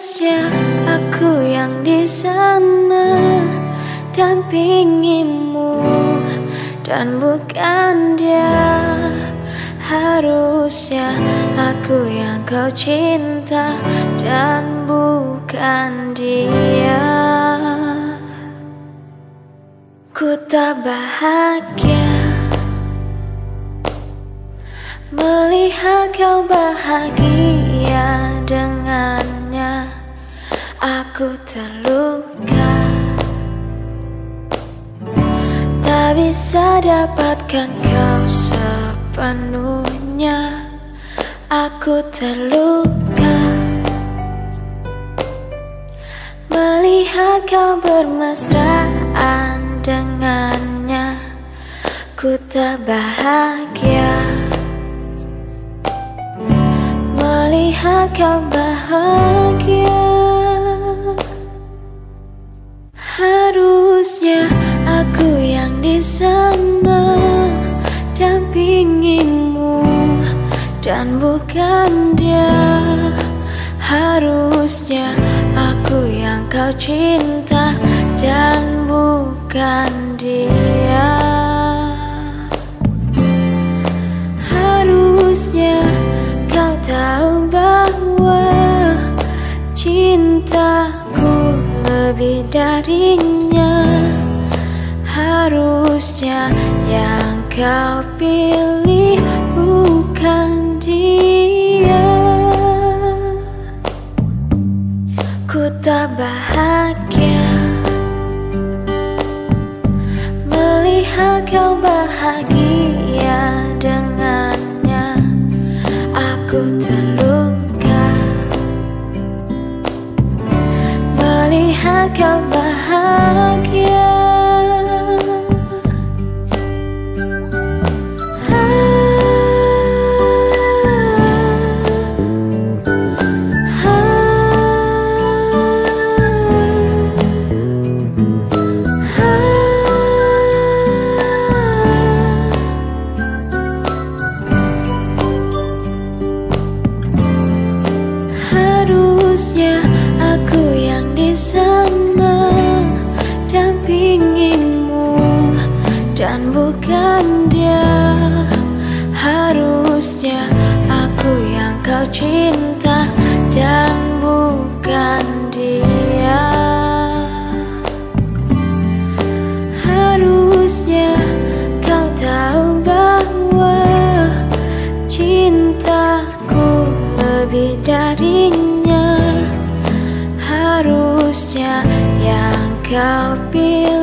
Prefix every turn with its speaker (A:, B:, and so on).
A: Harusnya aku yang di sana dampingimu dan bukan dia. Harusnya aku yang kau cinta dan bukan dia. Ku tak bahagia melihat kau bahagia dengannya. Aku terluka, tak bisa dapatkan kau sepenuhnya. Aku terluka. Melihat kau bermesraan dengannya Ku tak bahagia. Melihat kau bahagia Harusnya aku yang di sana dampingimu dan bukan dia. Harusnya aku yang kau cinta dan bukan dia darinya. Harusnya yang kau pilih bukan dia. Ku tak bahagia Melihat kau bahagia dengannya. Aku terluka Melihat kau bahagia cinta dan bukan dia. Harusnya kau tahu bahwa cintaku lebih darinya Harusnya yang kau pilih